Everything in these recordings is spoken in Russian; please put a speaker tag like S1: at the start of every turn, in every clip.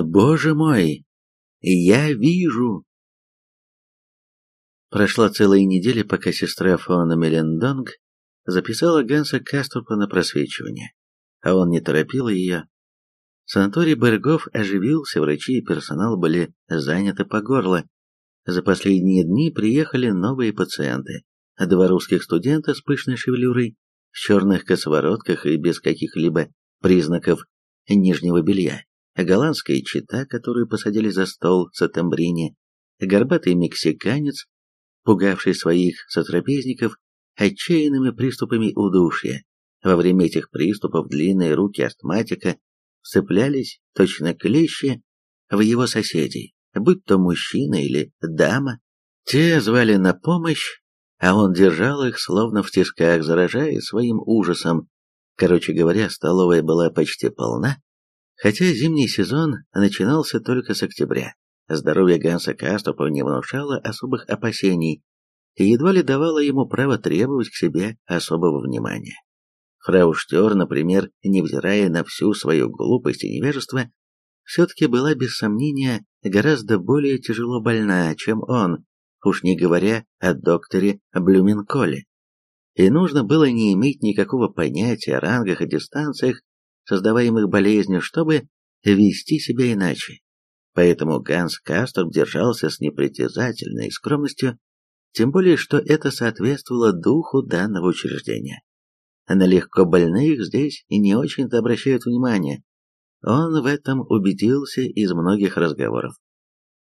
S1: Боже мой! Я вижу! Прошла целая неделя, пока сестра фон Мелендонг записала Ганса Каструпа на просвечивание, а он не торопил ее. Санаторий Бергов оживился, врачи и персонал были заняты по горло. За последние дни приехали новые пациенты. Два русских студента с пышной шевелюрой, в черных косоворотках и без каких-либо признаков нижнего белья. Голландская чита, которую посадили за стол в Сатамбрине, горбатый мексиканец, пугавший своих сотрапезников отчаянными приступами удушья. Во время этих приступов длинные руки астматика вцеплялись, точно клещи, в его соседей, будь то мужчина или дама. Те звали на помощь, а он держал их словно в тисках, заражая своим ужасом. Короче говоря, столовая была почти полна, хотя зимний сезон начинался только с октября. Здоровье Ганса Каступа не внушало особых опасений и едва ли давало ему право требовать к себе особого внимания. Фрау Штер, например, невзирая на всю свою глупость и невежество, все-таки была без сомнения гораздо более тяжело больна, чем он, уж не говоря о докторе Блюменколе. И нужно было не иметь никакого понятия о рангах и дистанциях, создаваемых болезнью, чтобы вести себя иначе. Поэтому Ганс Кастер держался с непритязательной скромностью, тем более, что это соответствовало духу данного учреждения. На легко больных здесь и не очень-то обращают внимание. Он в этом убедился из многих разговоров.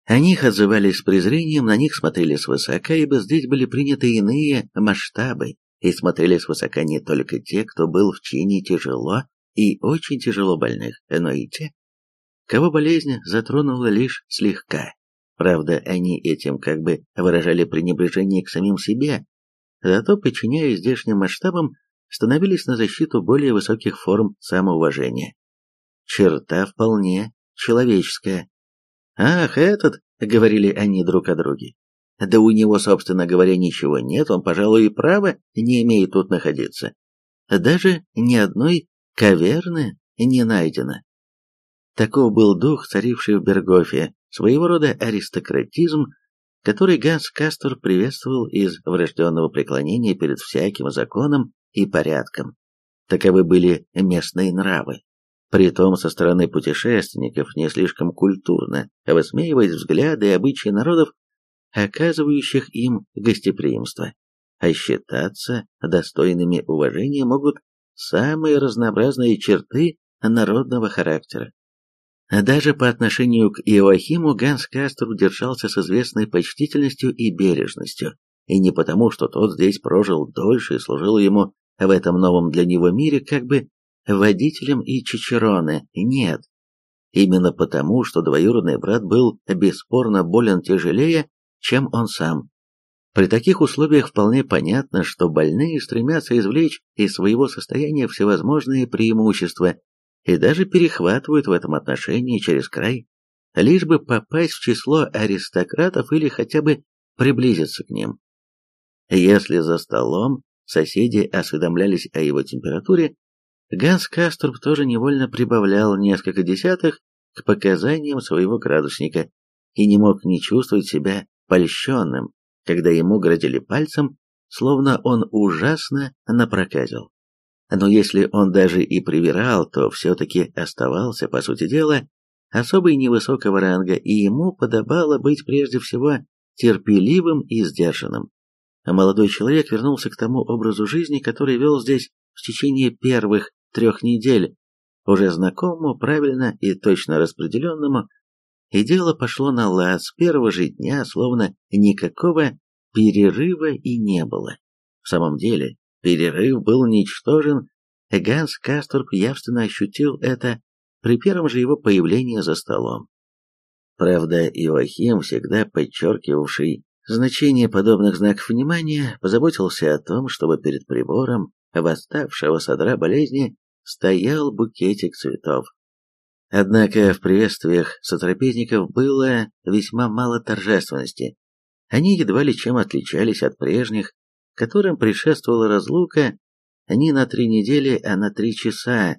S1: О них отзывались с презрением, на них смотрели свысока, ибо здесь были приняты иные масштабы, и смотрели свысока не только те, кто был в чине тяжело и очень тяжело больных, но и те, кого болезнь затронула лишь слегка. Правда, они этим как бы выражали пренебрежение к самим себе, зато, подчиняясь здешним масштабам, становились на защиту более высоких форм самоуважения. Черта вполне человеческая. «Ах, этот!» — говорили они друг о друге. «Да у него, собственно говоря, ничего нет, он, пожалуй, и права не имеет тут находиться. Даже ни одной каверны не найдено». Таков был дух, царивший в Бергофе, своего рода аристократизм, который Ганс Кастер приветствовал из врожденного преклонения перед всяким законом и порядком. Таковы были местные нравы. Притом со стороны путешественников не слишком культурно высмеивать взгляды и обычаи народов, оказывающих им гостеприимство. А считаться достойными уважения могут самые разнообразные черты народного характера. Даже по отношению к Иоахиму Ганс Кастер держался с известной почтительностью и бережностью, и не потому, что тот здесь прожил дольше и служил ему в этом новом для него мире как бы водителем и чичероне, нет. Именно потому, что двоюродный брат был бесспорно болен тяжелее, чем он сам. При таких условиях вполне понятно, что больные стремятся извлечь из своего состояния всевозможные преимущества и даже перехватывают в этом отношении через край, лишь бы попасть в число аристократов или хотя бы приблизиться к ним. Если за столом соседи осведомлялись о его температуре, Ганс Каструб тоже невольно прибавлял несколько десятых к показаниям своего градусника и не мог не чувствовать себя польщенным, когда ему грозили пальцем, словно он ужасно напроказил. Но если он даже и привирал, то все-таки оставался, по сути дела, особой невысокого ранга, и ему подобало быть прежде всего терпеливым и сдержанным. А молодой человек вернулся к тому образу жизни, который вел здесь в течение первых трех недель, уже знакомому, правильно и точно распределенному, и дело пошло на лад с первого же дня, словно никакого перерыва и не было. В самом деле, Перерыв был ничтожен, Ганс Касторп явственно ощутил это при первом же его появлении за столом. Правда, Иоахим, всегда подчеркивавший значение подобных знаков внимания, позаботился о том, чтобы перед прибором восставшего содра болезни стоял букетик цветов. Однако в приветствиях сотрапезников было весьма мало торжественности. Они едва ли чем отличались от прежних, которым предшествовала разлука не на три недели, а на три часа,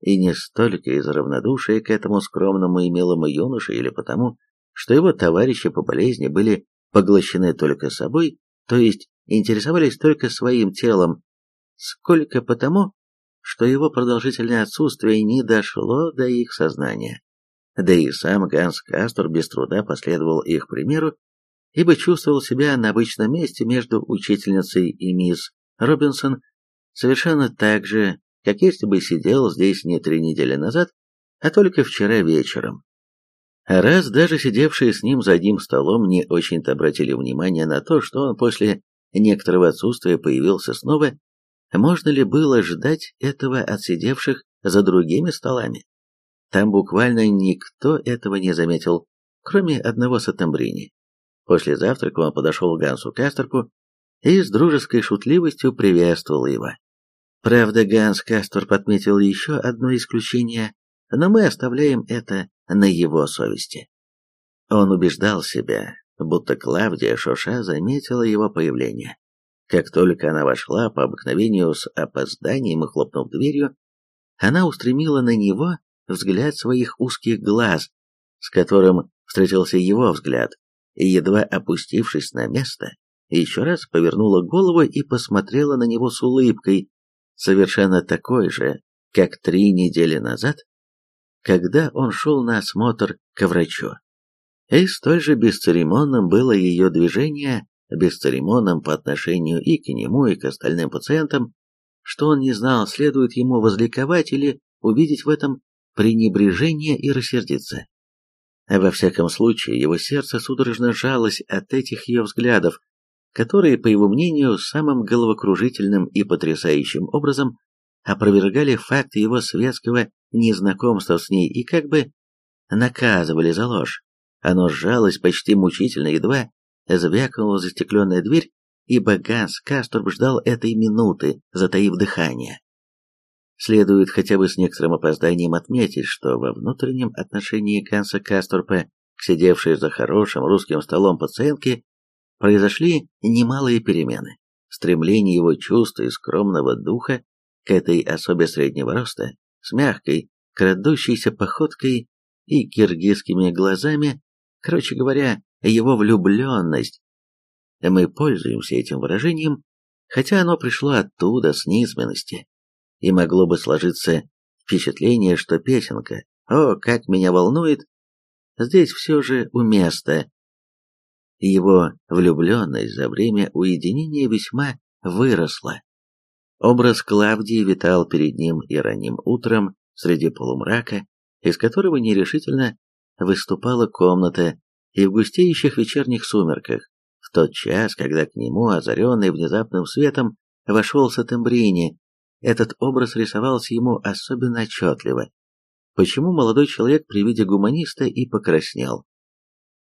S1: и не столько из равнодушия к этому скромному и милому юноше, или потому, что его товарищи по болезни были поглощены только собой, то есть интересовались только своим телом, сколько потому, что его продолжительное отсутствие не дошло до их сознания. Да и сам Ганс Кастор без труда последовал их примеру, ибо чувствовал себя на обычном месте между учительницей и мисс Робинсон совершенно так же, как если бы сидел здесь не три недели назад, а только вчера вечером. Раз даже сидевшие с ним за одним столом не очень-то обратили внимание на то, что он после некоторого отсутствия появился снова, можно ли было ждать этого от сидевших за другими столами? Там буквально никто этого не заметил, кроме одного Сатамбрини. После завтрака он подошел к Гансу Кастерку и с дружеской шутливостью приветствовал его. Правда, Ганс Кастер подметил еще одно исключение, но мы оставляем это на его совести. Он убеждал себя, будто Клавдия Шоша заметила его появление. Как только она вошла, по обыкновению с опозданием и хлопнув дверью, она устремила на него взгляд своих узких глаз, с которым встретился его взгляд, и, едва опустившись на место, еще раз повернула голову и посмотрела на него с улыбкой, совершенно такой же, как три недели назад, когда он шел на осмотр к врачу. И столь же бесцеремонным было ее движение бесцеремонным по отношению и к нему, и к остальным пациентам, что он не знал, следует ему возликовать или увидеть в этом пренебрежение и рассердиться. Во всяком случае, его сердце судорожно жалось от этих ее взглядов, которые, по его мнению, самым головокружительным и потрясающим образом опровергали факт его светского незнакомства с ней и как бы наказывали за ложь. Оно сжалось почти мучительно, едва звякнула застекленная дверь, ибо Ганс Касторб ждал этой минуты, затаив дыхание. Следует хотя бы с некоторым опозданием отметить, что во внутреннем отношении Ганса Касторпа к сидевшей за хорошим русским столом пациентке произошли немалые перемены. Стремление его чувства и скромного духа к этой особе среднего роста, с мягкой, крадущейся походкой и киргизскими глазами, короче говоря, его влюбленность. Мы пользуемся этим выражением, хотя оно пришло оттуда, с низменности, и могло бы сложиться впечатление, что песенка «О, как меня волнует!» здесь все же уместно. Его влюбленность за время уединения весьма выросла. Образ Клавдии витал перед ним и ранним утром среди полумрака, из которого нерешительно выступала комната, и в густеющих вечерних сумерках, в тот час, когда к нему, озаренный внезапным светом, вошел Сатембрини, этот образ рисовался ему особенно отчетливо. Почему молодой человек при виде гуманиста и покраснел?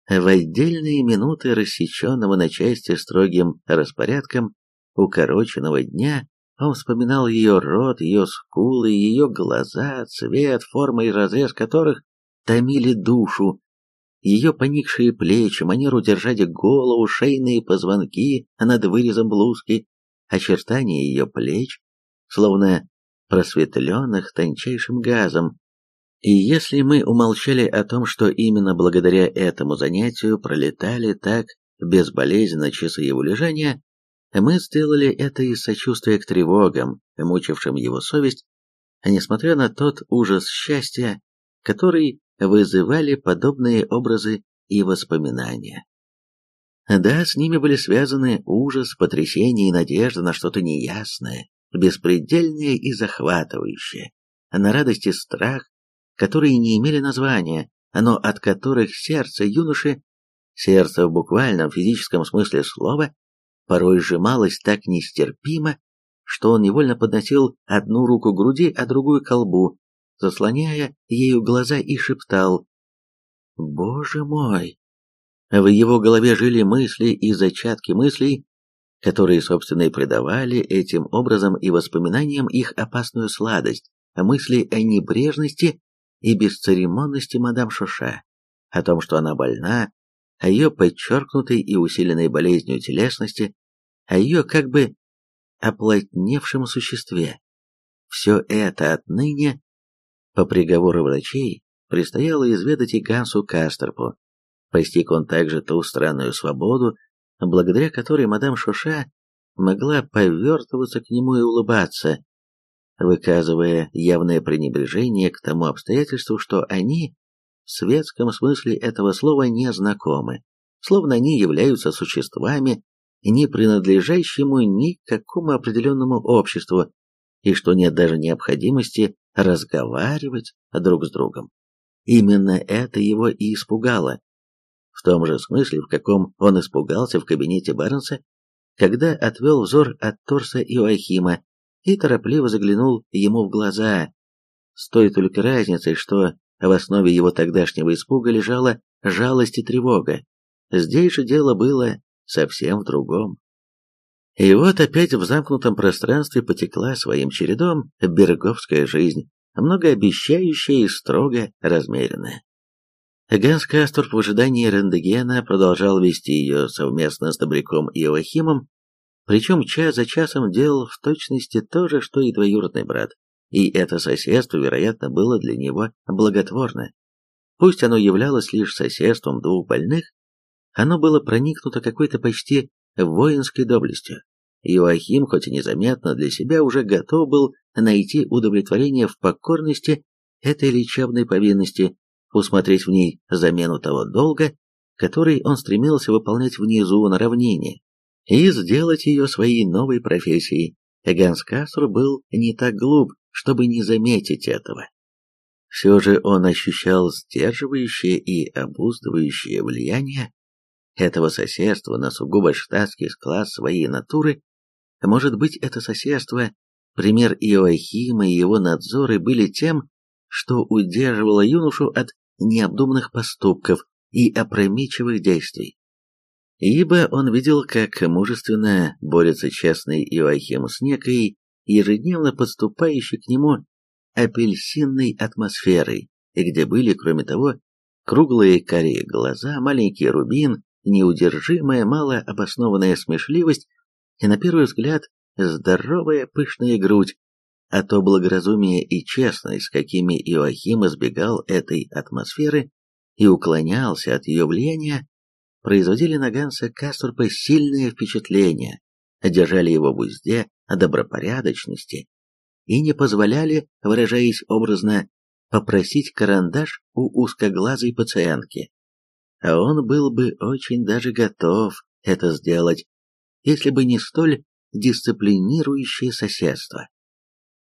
S1: В отдельные минуты рассеченного на части строгим распорядком укороченного дня он вспоминал ее рот, ее скулы, ее глаза, цвет, форма и разрез которых томили душу, ее поникшие плечи, манеру держать голову, шейные позвонки над вырезом блузки, очертания ее плеч, словно просветленных тончайшим газом. И если мы умолчали о том, что именно благодаря этому занятию пролетали так безболезненно часы его лежания, мы сделали это из сочувствия к тревогам, мучившим его совесть, несмотря на тот ужас счастья, который вызывали подобные образы и воспоминания. Да, с ними были связаны ужас, потрясение и надежда на что-то неясное, беспредельное и захватывающее, на радость и страх, которые не имели названия, но от которых сердце юноши, сердце в буквальном физическом смысле слова, порой сжималось так нестерпимо, что он невольно подносил одну руку к груди, а другую к колбу, заслоняя ею глаза и шептал «Боже мой!». В его голове жили мысли и зачатки мыслей, которые, собственно, и придавали этим образом и воспоминаниям их опасную сладость, мысли о небрежности и бесцеремонности мадам Шоша, о том, что она больна, о ее подчеркнутой и усиленной болезнью телесности, о ее как бы оплотневшем существе. Все это отныне По приговору врачей предстояло изведать и Гансу Кастерпу. Постиг он также ту странную свободу, благодаря которой мадам Шуша могла повертываться к нему и улыбаться, выказывая явное пренебрежение к тому обстоятельству, что они в светском смысле этого слова не знакомы, словно они являются существами, не принадлежащему ни к какому определенному обществу, и что нет даже необходимости разговаривать друг с другом. Именно это его и испугало. В том же смысле, в каком он испугался в кабинете Барнса, когда отвел взор от торса Иоахима и торопливо заглянул ему в глаза, с той только разницей, что в основе его тогдашнего испуга лежала жалость и тревога. Здесь же дело было совсем в другом. И вот опять в замкнутом пространстве потекла своим чередом береговская жизнь, многообещающая и строго размеренная. Ганс Касторп в ожидании Рендегена продолжал вести ее совместно с Добряком Иоахимом, причем час за часом делал в точности то же, что и двоюродный брат, и это соседство, вероятно, было для него благотворно. Пусть оно являлось лишь соседством двух больных, оно было проникнуто какой-то почти воинской доблестью. Иоахим, хоть и незаметно для себя, уже готов был найти удовлетворение в покорности этой лечебной повинности, усмотреть в ней замену того долга, который он стремился выполнять внизу на равнине, и сделать ее своей новой профессией. Ганс Кастро был не так глуп, чтобы не заметить этого. Все же он ощущал сдерживающее и обуздывающее влияние этого соседства на сугубо штатский склад своей натуры. Может быть, это соседство, пример Иоахима и его надзоры были тем, что удерживало юношу от необдуманных поступков и опрометчивых действий. Ибо он видел, как мужественно борется честный Иоахим с некой, ежедневно подступающей к нему апельсинной атмосферой, где были, кроме того, круглые карие глаза, маленький рубин, неудержимая малообоснованная смешливость и, на первый взгляд, здоровая пышная грудь, а то благоразумие и честность, с какими Иоахим избегал этой атмосферы и уклонялся от ее влияния, производили на Ганса Касторпа сильное впечатление, держали его в узде о добропорядочности и не позволяли, выражаясь образно, попросить карандаш у узкоглазой пациентки. А он был бы очень даже готов это сделать, если бы не столь дисциплинирующее соседство.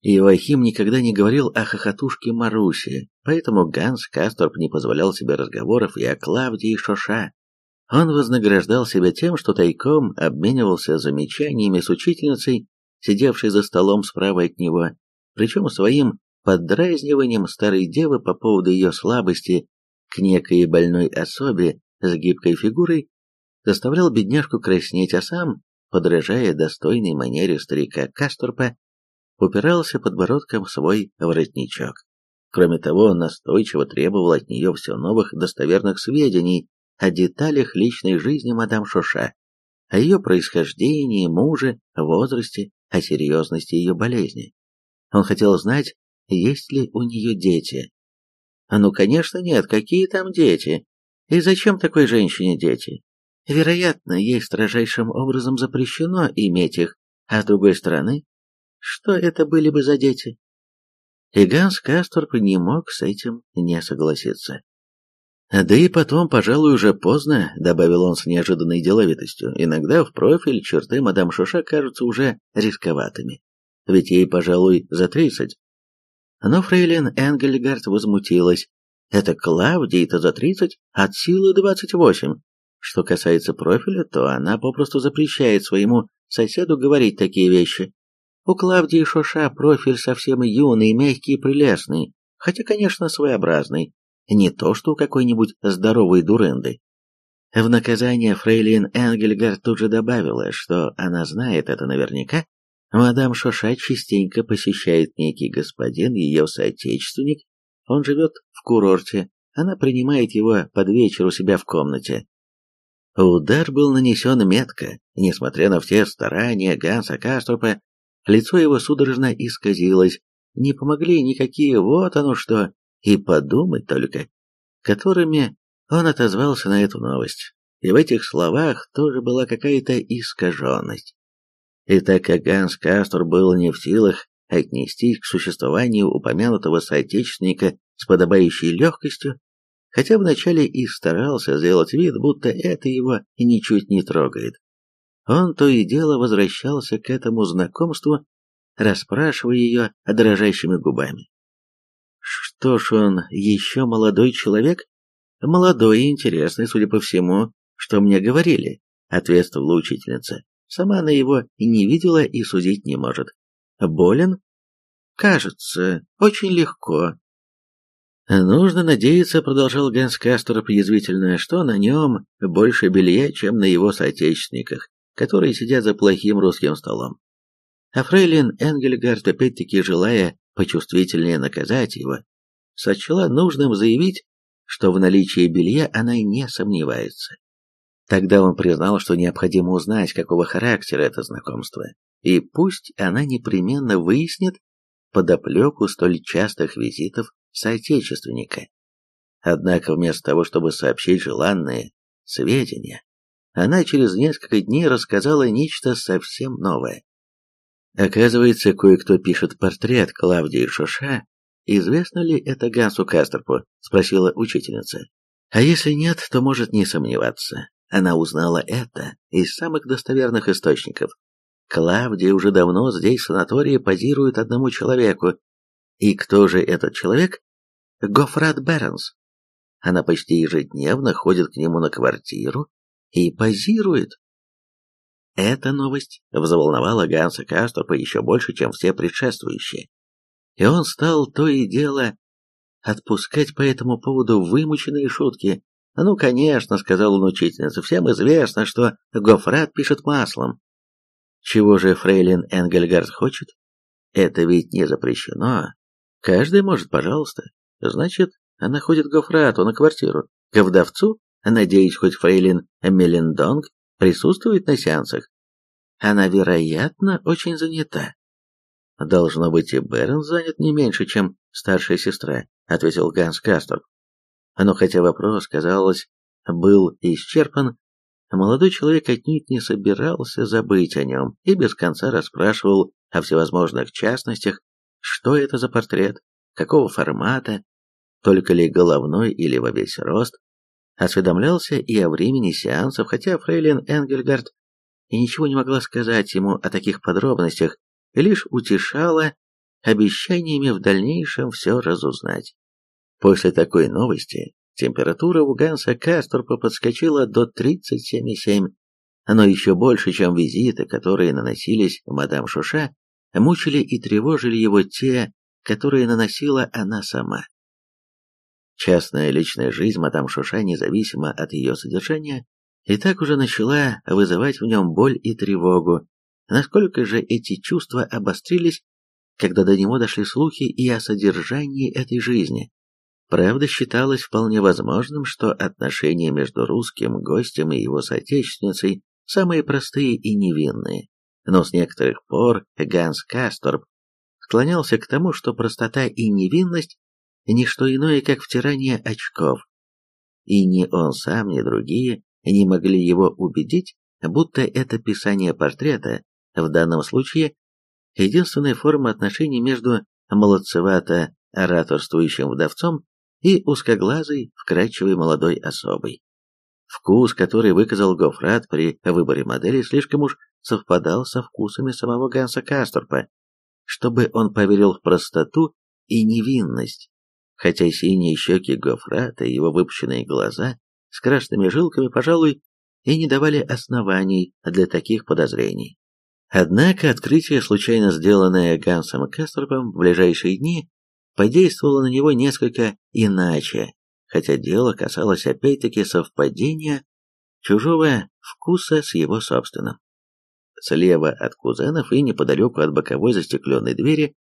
S1: Иоахим никогда не говорил о хохотушке Маруси, поэтому Ганс Касторп не позволял себе разговоров и о Клавдии Шоша. Он вознаграждал себя тем, что тайком обменивался замечаниями с учительницей, сидевшей за столом справа от него, причем своим поддразниванием старой девы по поводу ее слабости к некой больной особе с гибкой фигурой заставлял бедняжку краснеть, а сам, подражая достойной манере старика Касторпа, упирался подбородком в свой воротничок. Кроме того, он настойчиво требовал от нее все новых достоверных сведений о деталях личной жизни мадам Шоша, о ее происхождении, муже, возрасте, о серьезности ее болезни. Он хотел знать, есть ли у нее дети. А ну, конечно, нет, какие там дети? И зачем такой женщине дети? Вероятно, ей строжайшим образом запрещено иметь их, а с другой стороны, что это были бы за дети? И Ганс Касторп не мог с этим не согласиться. Да и потом, пожалуй, уже поздно, добавил он с неожиданной деловитостью. Иногда в профиль черты мадам Шуша кажутся уже рисковатыми. Ведь ей, пожалуй, за тридцать. Но фрейлин Энгельгард возмутилась. Это Клавдии-то за тридцать, от силы двадцать восемь. Что касается профиля, то она попросту запрещает своему соседу говорить такие вещи. У Клавдии Шоша профиль совсем юный, мягкий и прелестный, хотя, конечно, своеобразный, не то что у какой-нибудь здоровой дуренды. В наказание фрейлин Энгельгард тут же добавила, что она знает это наверняка. Мадам Шоша частенько посещает некий господин, ее соотечественник. Он живет в курорте, она принимает его под вечер у себя в комнате. Удар был нанесен метко, несмотря на все старания Ганса Каструпа Лицо его судорожно исказилось, не помогли никакие «вот оно что» и подумать только, которыми он отозвался на эту новость. И в этих словах тоже была какая-то искаженность. И так как Ганс Кастор был не в силах отнестись к существованию упомянутого соотечественника с подобающей легкостью, хотя вначале и старался сделать вид, будто это его ничуть не трогает. Он то и дело возвращался к этому знакомству, расспрашивая ее дрожащими губами. Что ж он еще молодой человек? Молодой и интересный, судя по всему, что мне говорили, ответствовала учительница. Сама она его и не видела и судить не может. Болен? Кажется, очень легко. Нужно надеяться, продолжал Ганс Кастер язвительно, что на нем больше белья, чем на его соотечественниках, которые сидят за плохим русским столом. А фрейлин Энгельгард, опять-таки желая почувствительнее наказать его, сочла нужным заявить, что в наличии белья она не сомневается. Тогда он признал, что необходимо узнать, какого характера это знакомство, и пусть она непременно выяснит подоплеку столь частых визитов соотечественника. Однако вместо того, чтобы сообщить желанные сведения, она через несколько дней рассказала нечто совсем новое. Оказывается, кое-кто пишет портрет Клавдии Шуша. Известно ли это Гансу Кастерпу? Спросила учительница. А если нет, то может не сомневаться. Она узнала это из самых достоверных источников. Клавдия уже давно здесь в санатории позирует одному человеку. И кто же этот человек? Гофрат Бернс. Она почти ежедневно ходит к нему на квартиру и позирует. Эта новость взволновала Ганса Касторпа еще больше, чем все предшествующие. И он стал то и дело отпускать по этому поводу вымученные шутки, «Ну, конечно», — сказал он учительнице, — «всем известно, что Гофрат пишет маслом». Чего же фрейлин Энгельгард хочет? Это ведь не запрещено. Каждый может, пожалуйста. Значит, она ходит к Гофрату на квартиру. К вдовцу? Надеюсь, хоть фрейлин Мелендонг присутствует на сеансах. Она, вероятно, очень занята. Должно быть, и Берн занят не меньше, чем старшая сестра, ответил Ганс Кастор. Но хотя вопрос, казалось, был исчерпан, молодой человек отнюдь не собирался забыть о нем и без конца расспрашивал о всевозможных частностях, что это за портрет, какого формата, только ли головной или во весь рост, осведомлялся и о времени сеансов, хотя фрейлин Энгельгард и ничего не могла сказать ему о таких подробностях, лишь утешала обещаниями в дальнейшем все разузнать. После такой новости температура у Ганса Касторпа подскочила до 37,7, но еще больше, чем визиты, которые наносились мадам Шуша, мучили и тревожили его те, которые наносила она сама. Частная личная жизнь мадам Шуша, независимо от ее содержания, и так уже начала вызывать в нем боль и тревогу. Насколько же эти чувства обострились, когда до него дошли слухи и о содержании этой жизни. Правда, считалось вполне возможным, что отношения между русским гостем и его соотечественницей самые простые и невинные, но с некоторых пор Ганс Касторб склонялся к тому, что простота и невинность – не что иное, как втирание очков. И ни он сам, ни другие не могли его убедить, будто это писание портрета, в данном случае, единственная форма отношений между молодцевато ораторствующим вдовцом и узкоглазой, вкрадчивой молодой особой. Вкус, который выказал Гофрат при выборе модели, слишком уж совпадал со вкусами самого Ганса Касторпа, чтобы он поверил в простоту и невинность. Хотя синие щеки Гофрата и его выпущенные глаза с красными жилками, пожалуй, и не давали оснований для таких подозрений. Однако открытие, случайно сделанное Гансом Касторпом в ближайшие дни, подействовало на него несколько иначе, хотя дело касалось опять-таки совпадения чужого вкуса с его собственным. Слева от кузенов и неподалеку от боковой застекленной двери,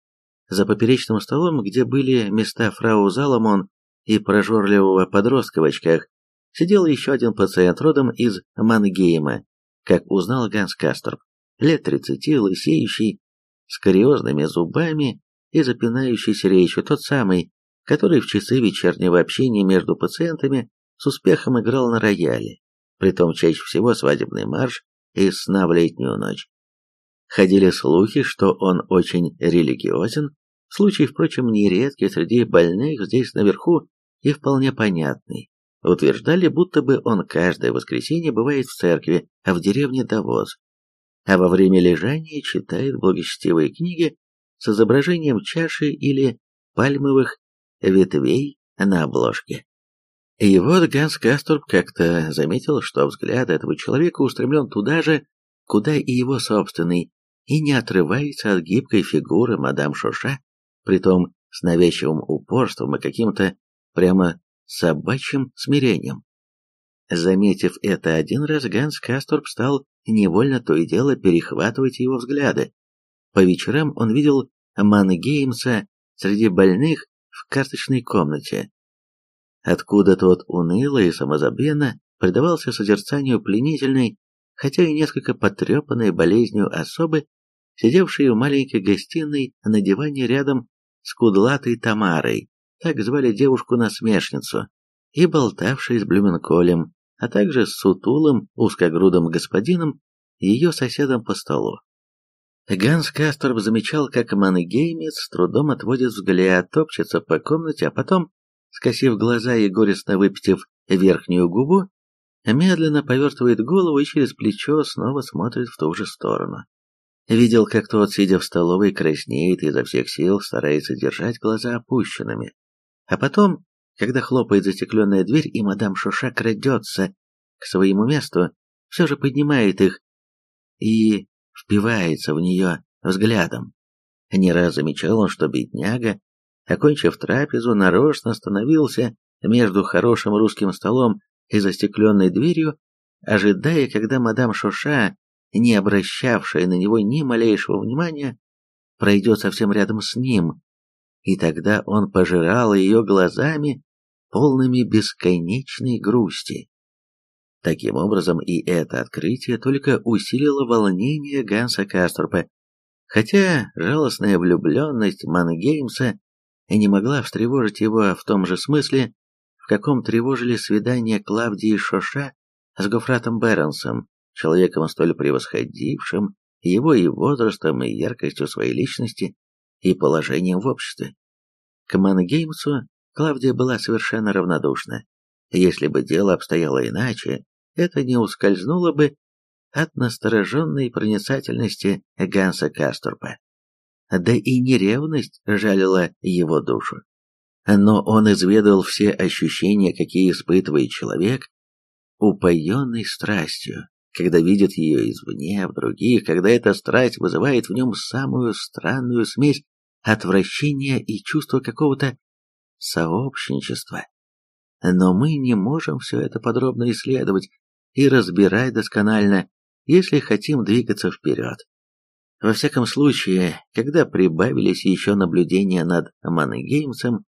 S1: за поперечным столом, где были места фрау Заламон и прожорливого подростка в очках, сидел еще один пациент родом из Мангейма, как узнал Ганс Касторп, лет тридцати, лысеющий, с кариозными зубами и запинающейся речью, тот самый, который в часы вечернего общения между пациентами с успехом играл на рояле, притом чаще всего свадебный марш из сна в летнюю ночь. Ходили слухи, что он очень религиозен, случай, впрочем, нередкий среди больных здесь наверху и вполне понятный. Утверждали, будто бы он каждое воскресенье бывает в церкви, а в деревне Давоз, а во время лежания читает благочестивые книги с изображением чаши или пальмовых ветвей на обложке. И вот Ганс Касторб как-то заметил, что взгляд этого человека устремлен туда же, куда и его собственный, и не отрывается от гибкой фигуры мадам Шоша, притом с навязчивым упорством и каким-то прямо собачьим смирением. Заметив это один раз, Ганс Касторб стал невольно то и дело перехватывать его взгляды. По вечерам он видел Мангеймса среди больных в карточной комнате. Откуда тот уныло и самозабвенно предавался созерцанию пленительной, хотя и несколько потрепанной болезнью особы, сидевшей в маленькой гостиной на диване рядом с кудлатой Тамарой, так звали девушку-насмешницу, и болтавшей с Блюменколем, а также с сутулым, узкогрудым господином, ее соседом по столу. Ганс Касторб замечал, как Мангеймец с трудом отводит взгляд, топчется по комнате, а потом, скосив глаза и горестно выпитив верхнюю губу, медленно повертывает голову и через плечо снова смотрит в ту же сторону. Видел, как тот, сидя в столовой, краснеет и изо всех сил старается держать глаза опущенными. А потом, когда хлопает застекленная дверь и мадам Шуша крадется к своему месту, все же поднимает их и впивается в нее взглядом. Не раз замечал он, что бедняга, окончив трапезу, нарочно становился между хорошим русским столом и застекленной дверью, ожидая, когда мадам Шуша, не обращавшая на него ни малейшего внимания, пройдет совсем рядом с ним, и тогда он пожирал ее глазами, полными бесконечной грусти. Таким образом, и это открытие только усилило волнение Ганса Касторпа, хотя жалостная влюбленность Мангеймса не могла встревожить его в том же смысле, в каком тревожили свидания Клавдии Шоша с Гофратом Бернсом, человеком столь превосходившим его и возрастом, и яркостью своей личности, и положением в обществе. К Мангеймсу Клавдия была совершенно равнодушна. Если бы дело обстояло иначе, это не ускользнуло бы от настороженной проницательности Ганса Касторпа. Да и не ревность жалила его душу. Но он изведал все ощущения, какие испытывает человек, упоенный страстью, когда видит ее извне, в других, когда эта страсть вызывает в нем самую странную смесь отвращения и чувства какого-то сообщничества. Но мы не можем все это подробно исследовать, и разбирать досконально, если хотим двигаться вперед. Во всяком случае, когда прибавились еще наблюдения над Мангеймсом,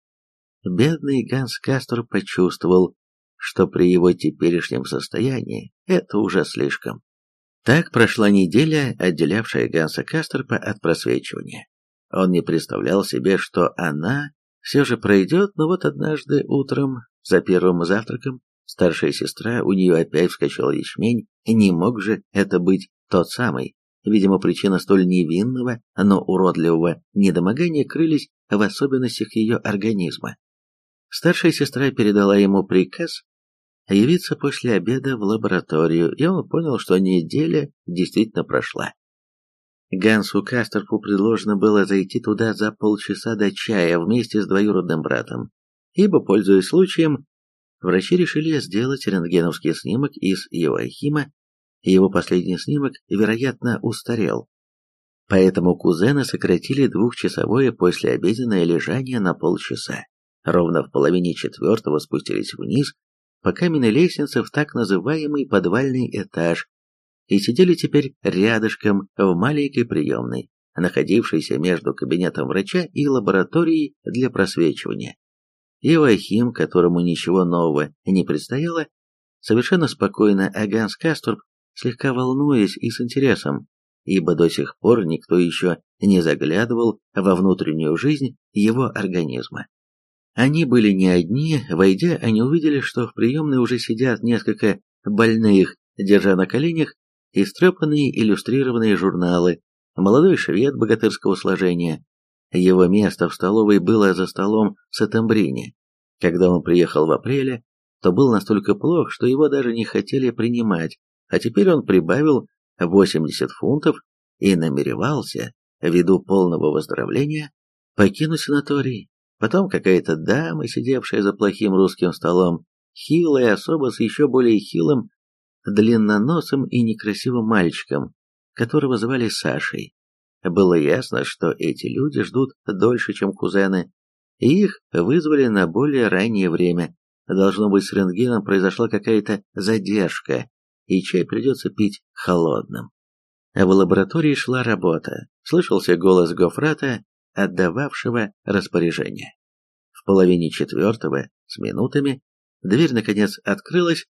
S1: бедный Ганс Кастер почувствовал, что при его теперешнем состоянии это уже слишком. Так прошла неделя, отделявшая Ганса Кастерпа от просвечивания. Он не представлял себе, что она все же пройдет, но вот однажды утром, за первым завтраком, Старшая сестра, у нее опять вскочил ячмень, не мог же это быть тот самый. Видимо, причина столь невинного, но уродливого недомогания крылись в особенностях ее организма. Старшая сестра передала ему приказ явиться после обеда в лабораторию, и он понял, что неделя действительно прошла. Гансу Кастерпу предложено было зайти туда за полчаса до чая вместе с двоюродным братом, ибо, пользуясь случаем, Врачи решили сделать рентгеновский снимок из Иоахима, его последний снимок, вероятно, устарел. Поэтому кузены сократили двухчасовое послеобеденное лежание на полчаса. Ровно в половине четвертого спустились вниз по каменной лестнице в так называемый подвальный этаж и сидели теперь рядышком в маленькой приемной, находившейся между кабинетом врача и лабораторией для просвечивания. Ивахим, которому ничего нового не предстояло, совершенно спокойно, а Ганс Касторб, слегка волнуясь и с интересом, ибо до сих пор никто еще не заглядывал во внутреннюю жизнь его организма. Они были не одни, войдя, они увидели, что в приемной уже сидят несколько больных, держа на коленях истрепанные иллюстрированные журналы, молодой швед богатырского сложения. Его место в столовой было за столом Сатамбрини. Когда он приехал в апреле, то был настолько плох, что его даже не хотели принимать, а теперь он прибавил 80 фунтов и намеревался, ввиду полного выздоровления, покинуть санаторий. Потом какая-то дама, сидевшая за плохим русским столом, хилая особа с еще более хилым, длинноносым и некрасивым мальчиком, которого звали Сашей. Было ясно, что эти люди ждут дольше, чем кузены, и их вызвали на более раннее время. Должно быть, с рентгеном произошла какая-то задержка, и чай придется пить холодным. В лаборатории шла работа. Слышался голос Гофрата, отдававшего распоряжение. В половине четвертого, с минутами, дверь наконец открылась,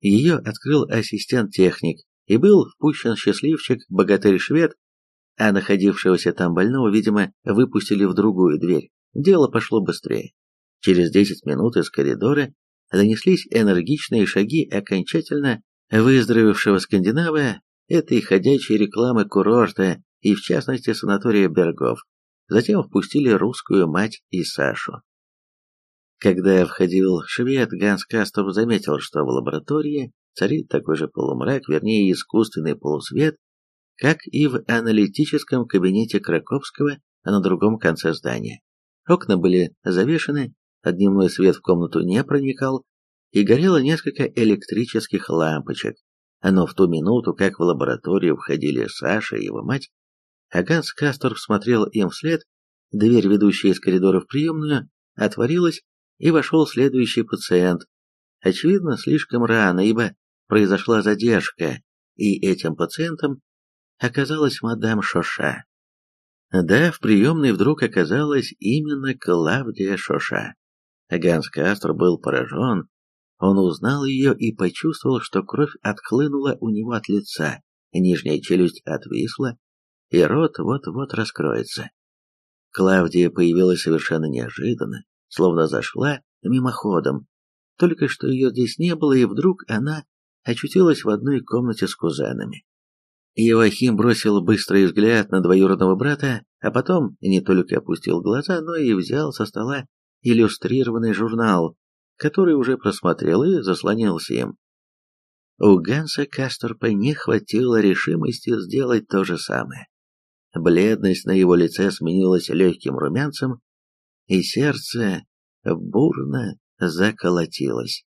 S1: ее открыл ассистент-техник, и был впущен счастливчик, богатырь-швед, а находившегося там больного, видимо, выпустили в другую дверь. Дело пошло быстрее. Через десять минут из коридора донеслись энергичные шаги окончательно выздоровевшего скандинава, этой ходячей рекламы курорта и, в частности, санатория Бергов. Затем впустили русскую мать и Сашу. Когда входил швед, Ганс Кастов заметил, что в лаборатории царит такой же полумрак, вернее искусственный полусвет, как и в аналитическом кабинете Краковского на другом конце здания. Окна были завешены, а дневной свет в комнату не проникал, и горело несколько электрических лампочек. Но в ту минуту, как в лабораторию входили Саша и его мать, а Ганс Кастор смотрел им вслед, дверь, ведущая из коридора в приемную, отворилась, и вошел следующий пациент. Очевидно, слишком рано, ибо произошла задержка, и этим пациентом оказалась мадам Шоша. Да, в приемной вдруг оказалась именно Клавдия Шоша. Ганс Кастро был поражен, он узнал ее и почувствовал, что кровь отхлынула у него от лица, нижняя челюсть отвисла, и рот вот-вот раскроется. Клавдия появилась совершенно неожиданно, словно зашла мимоходом. Только что ее здесь не было, и вдруг она очутилась в одной комнате с кузенами. Евахим бросил быстрый взгляд на двоюродного брата, а потом не только опустил глаза, но и взял со стола иллюстрированный журнал, который уже просмотрел и заслонился им. У Ганса Касторпа не хватило решимости сделать то же самое. Бледность на его лице сменилась легким румянцем, и сердце бурно заколотилось.